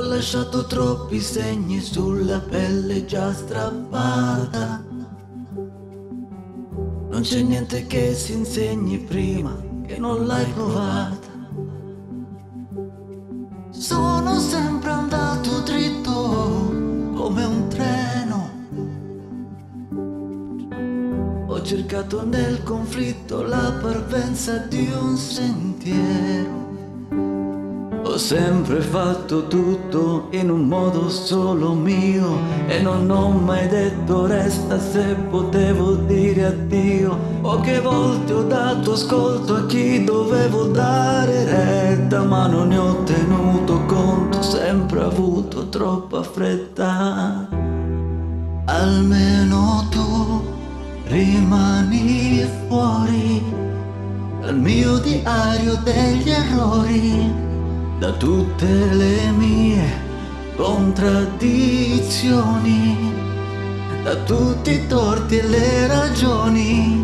lasciato troppi segni sulla pelle già strappata. Non c'è niente che si insegni prima che non l'hai provata. Sono sempre andato dritto come un treno. Ho cercato nel conflitto la parvenza di un sentiero. Ho sempre fatto tutto in un modo solo mio e non ho mai detto resta se potevo dire addio. Poche volte ho dato ascolto a chi dovevo dare retta, ma non ne ho tenuto conto, sempre avuto troppa fretta. Almeno tu rimani fuori dal mio diario degli errori da tutte le mie contraddizioni, da tutti i torti e le ragioni,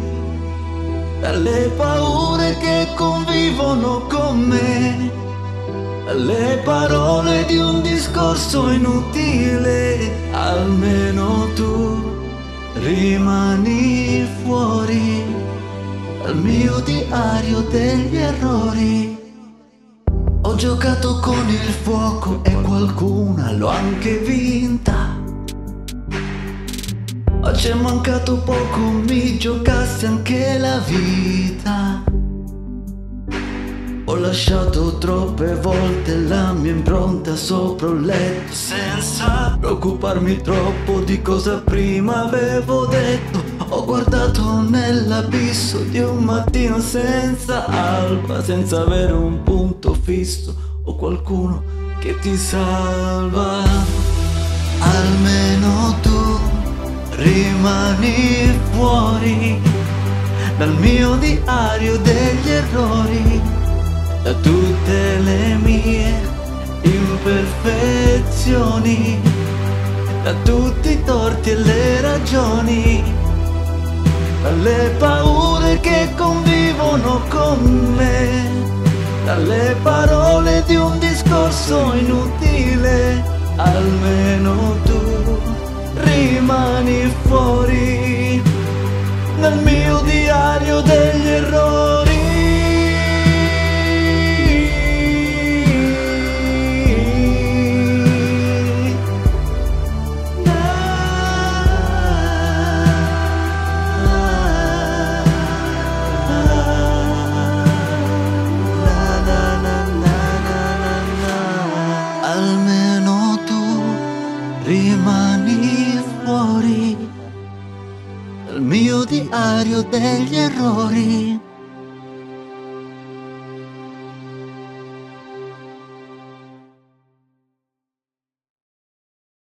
dalle paure che convivono con me, dalle parole di un discorso inutile, almeno tu rimani fuori dal mio diario degli errori. Ho giocato con il fuoco e qualcuna l'ho anche vinta. Ma c'è mancato poco, mi giocassi anche la vita. Ho lasciato troppe volte la mia impronta sopra un letto senza preoccuparmi troppo di cosa prima avevo detto. Ho guardato nell'abisso di un mattino senza alba, senza avere un punto fisso o qualcuno che ti salva. Almeno tu rimani fuori dal mio diario degli errori, da tutte le mie imperfezioni, da tutti i torti e le ragioni dalle paure che convivono con me, dalle parole di un discorso inutile, almeno tu mio diario degli errori.